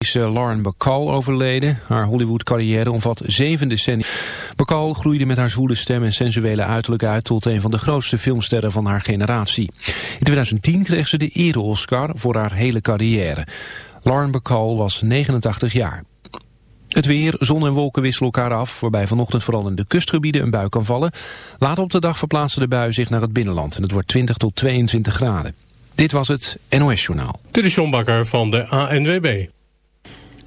is Lauren Bacall overleden. Haar Hollywood-carrière omvat zeven decennia. Bacall groeide met haar zwoele stem en sensuele uiterlijk uit... tot een van de grootste filmsterren van haar generatie. In 2010 kreeg ze de ere-Oscar voor haar hele carrière. Lauren Bacall was 89 jaar. Het weer, zon en wolken wisselen elkaar af, waarbij vanochtend vooral in de kustgebieden een bui kan vallen. Later op de dag verplaatsen de bui zich naar het binnenland en het wordt 20 tot 22 graden. Dit was het NOS Journaal. Dit is John Bakker van de ANWB.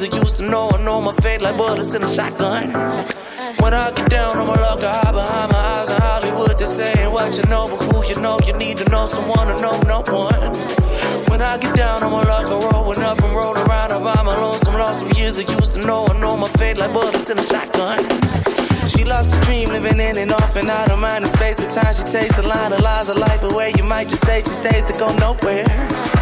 i used to know. I know my fate like bullets in a shotgun. When I get down on my luck, I hide behind my eyes in Hollywood. They say what you know, but who you know, you need to know someone to know no one. When I get down on my luck, i roll rolling up and roll around. I'm by my lonesome, lost some years I used to know. I know my fate like bullets in a shotgun. She loves to dream, living in and off and out of mind. In space and time, she takes a line of lies, of life away. You might just say she stays to go nowhere.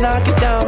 knock it down.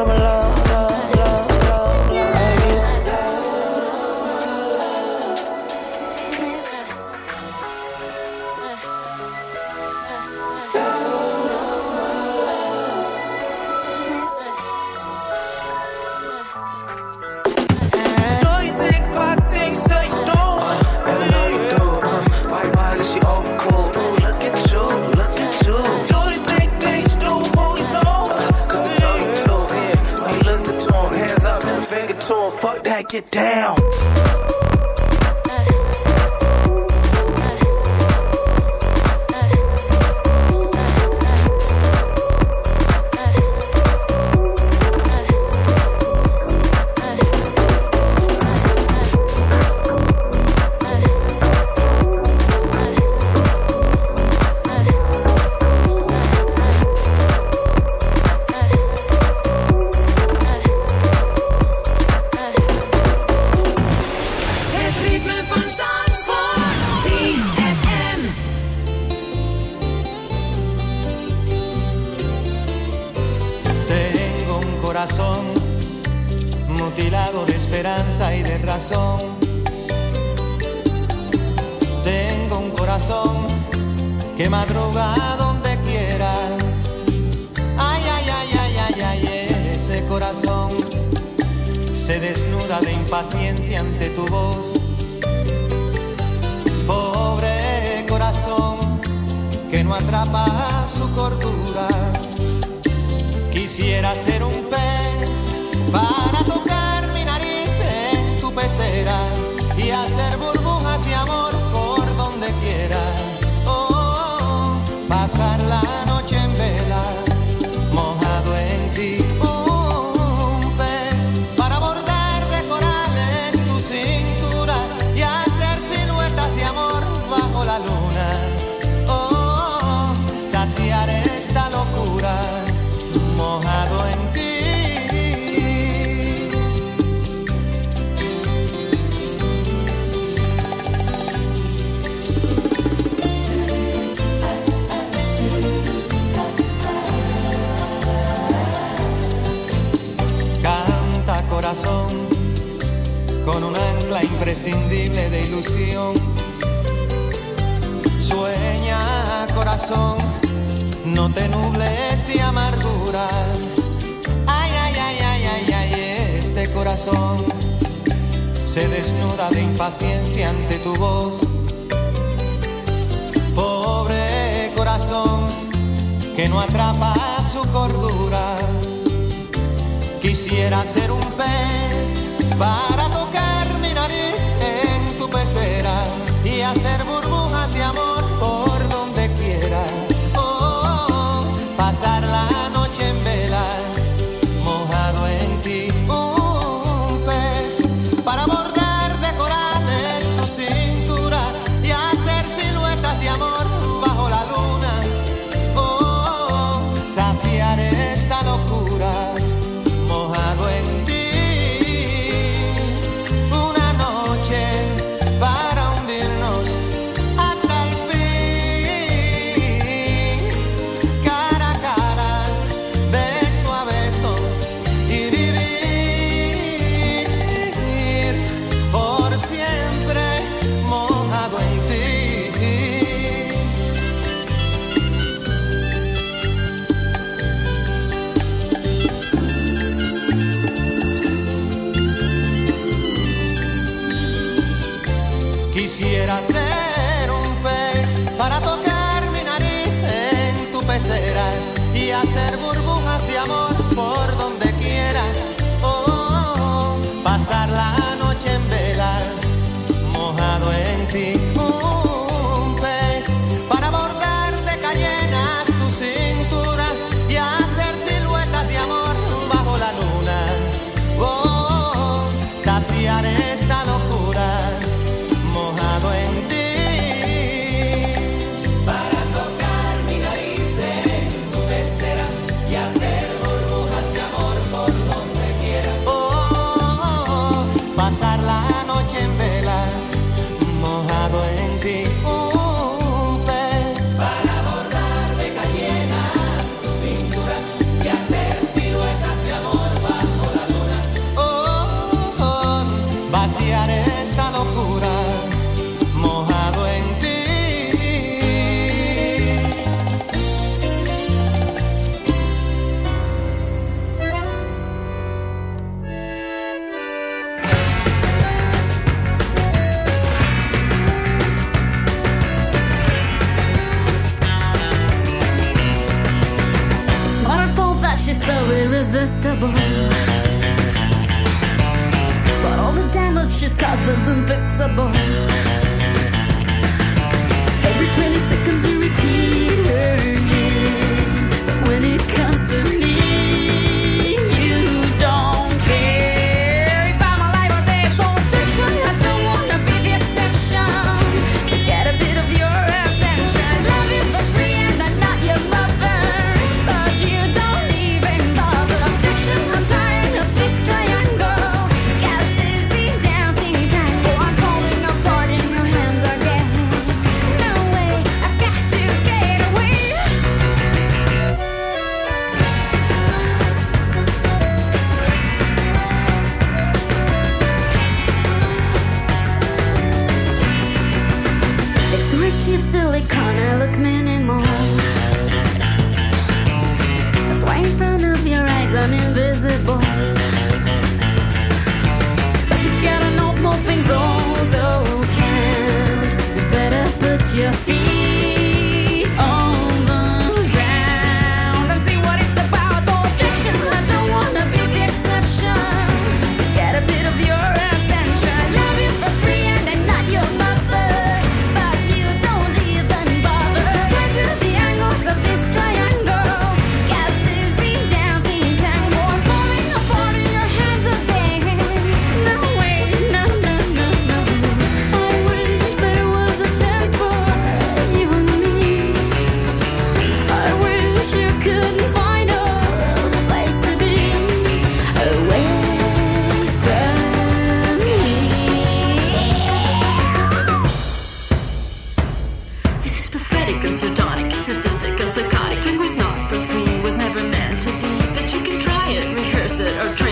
said,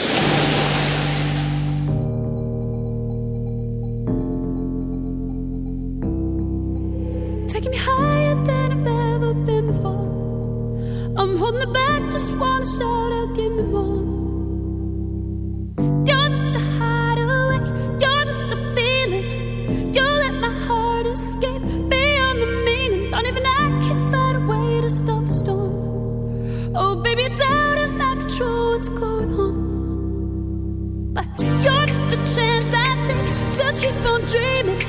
But you're just a chance I take to keep on dreaming.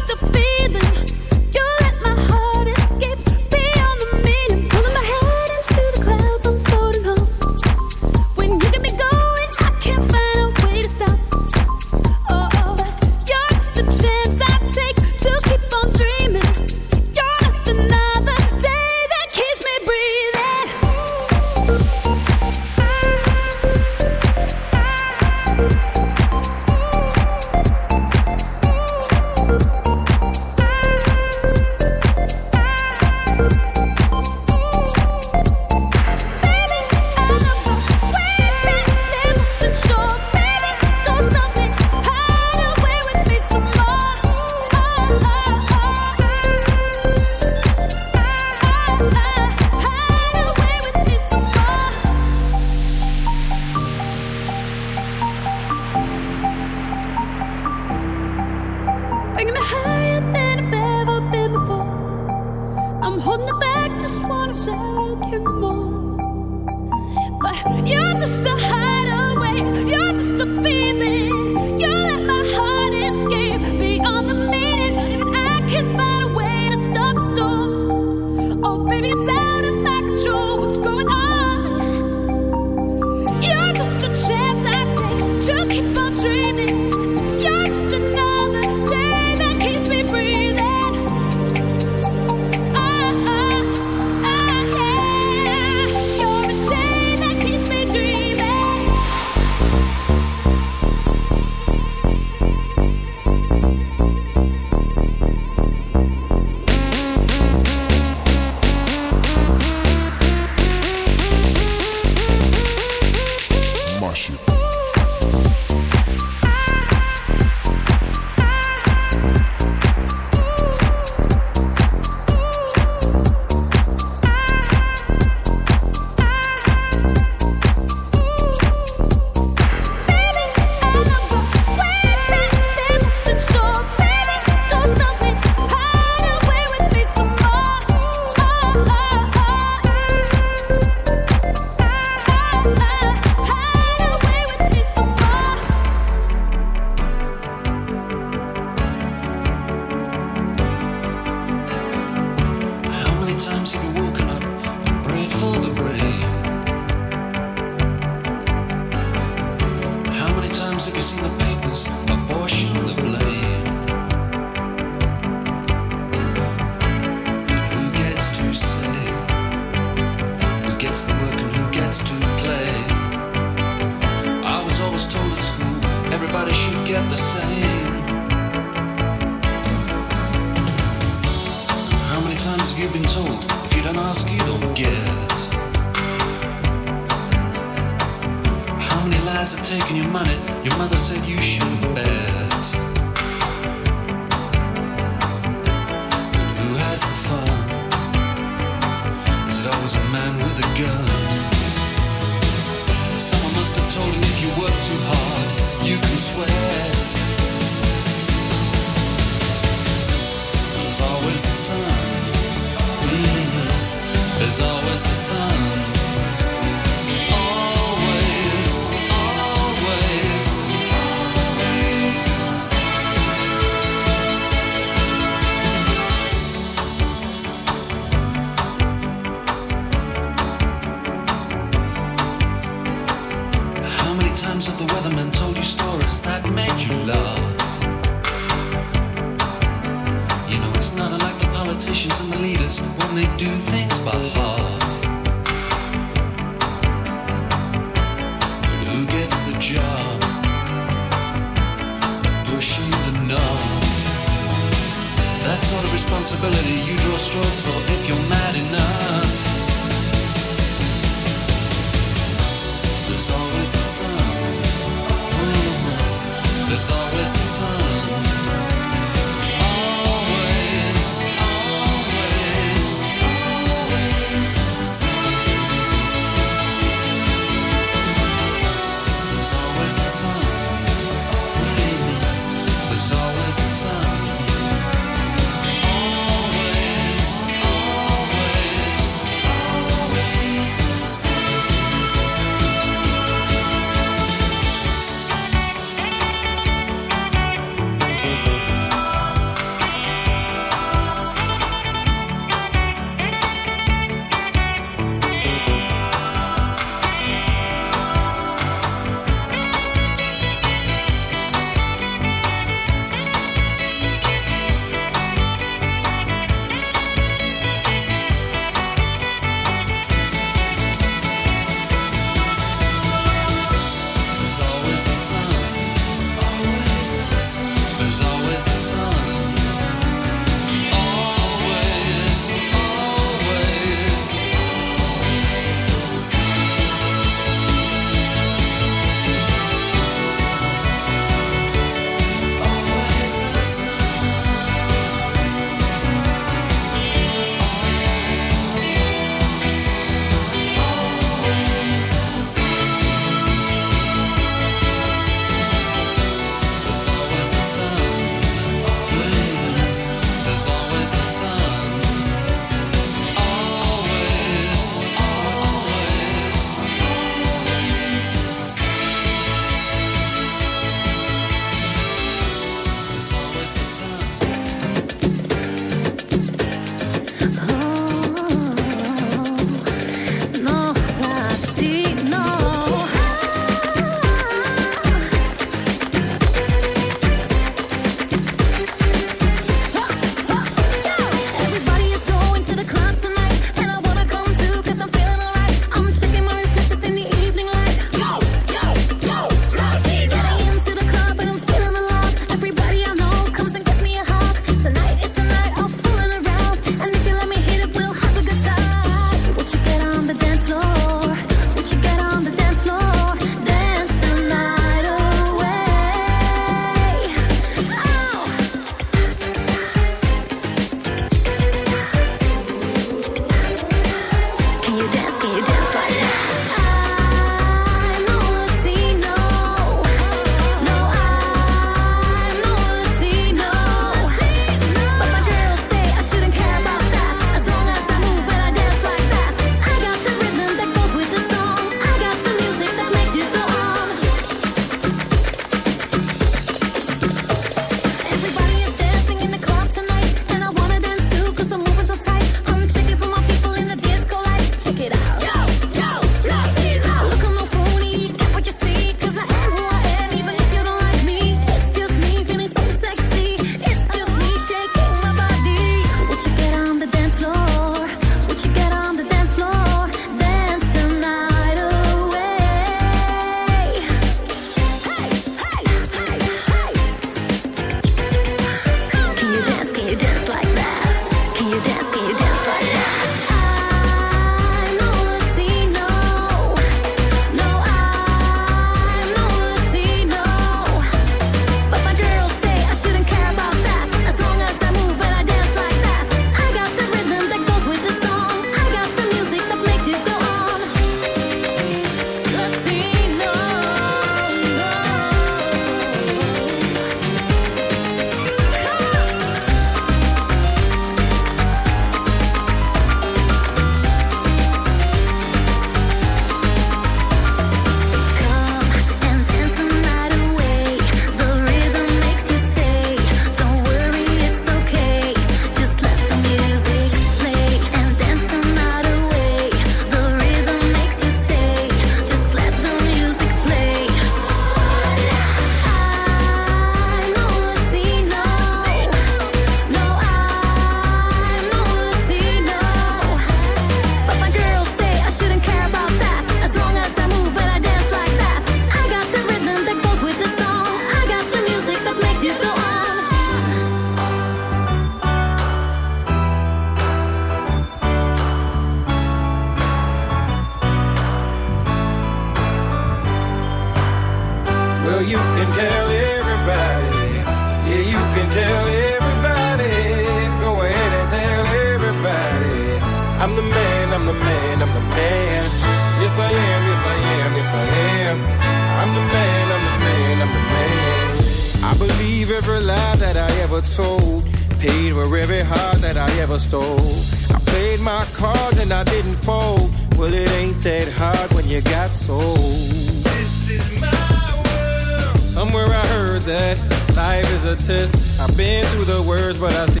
Life is a test. I've been through the words, but I still.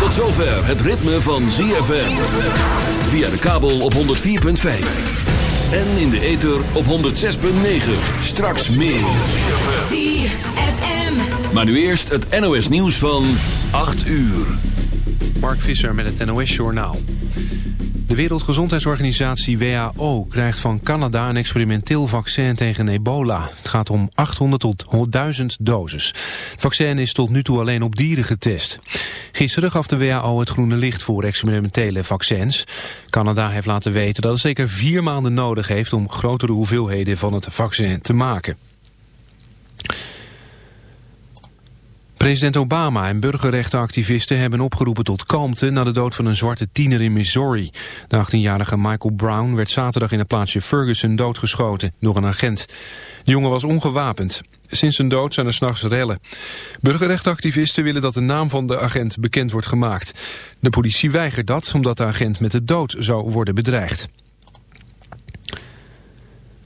Tot zover het ritme van ZFM. Via de kabel op 104.5. En in de ether op 106.9. Straks meer. ZFM. Maar nu eerst het NOS nieuws van 8 uur. Mark Visser met het NOS-journaal. De Wereldgezondheidsorganisatie WHO krijgt van Canada een experimenteel vaccin tegen ebola. Het gaat om 800 tot 1000 doses. Het vaccin is tot nu toe alleen op dieren getest. Gisteren gaf de WHO het groene licht voor experimentele vaccins. Canada heeft laten weten dat het zeker vier maanden nodig heeft om grotere hoeveelheden van het vaccin te maken. President Obama en burgerrechtenactivisten hebben opgeroepen tot kalmte na de dood van een zwarte tiener in Missouri. De 18-jarige Michael Brown werd zaterdag in het plaatsje Ferguson doodgeschoten door een agent. De jongen was ongewapend. Sinds zijn dood zijn er s'nachts rellen. Burgerrechtenactivisten willen dat de naam van de agent bekend wordt gemaakt. De politie weigert dat omdat de agent met de dood zou worden bedreigd.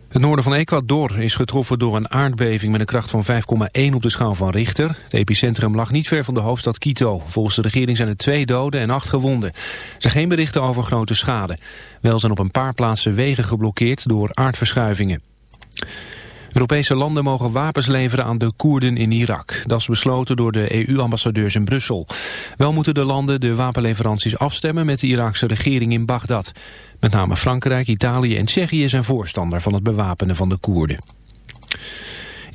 Het noorden van Ecuador is getroffen door een aardbeving met een kracht van 5,1 op de schaal van Richter. Het epicentrum lag niet ver van de hoofdstad Quito. Volgens de regering zijn er twee doden en acht gewonden. Er zijn geen berichten over grote schade. Wel zijn op een paar plaatsen wegen geblokkeerd door aardverschuivingen. Europese landen mogen wapens leveren aan de Koerden in Irak. Dat is besloten door de EU-ambassadeurs in Brussel. Wel moeten de landen de wapenleveranties afstemmen met de Iraakse regering in Bagdad. Met name Frankrijk, Italië en Tsjechië zijn voorstander van het bewapenen van de Koerden.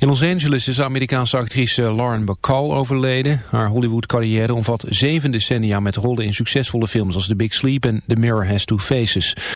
In Los Angeles is Amerikaanse actrice Lauren Bacall overleden. Haar Hollywood-carrière omvat zeven decennia met rollen in succesvolle films als The Big Sleep en The Mirror Has Two Faces.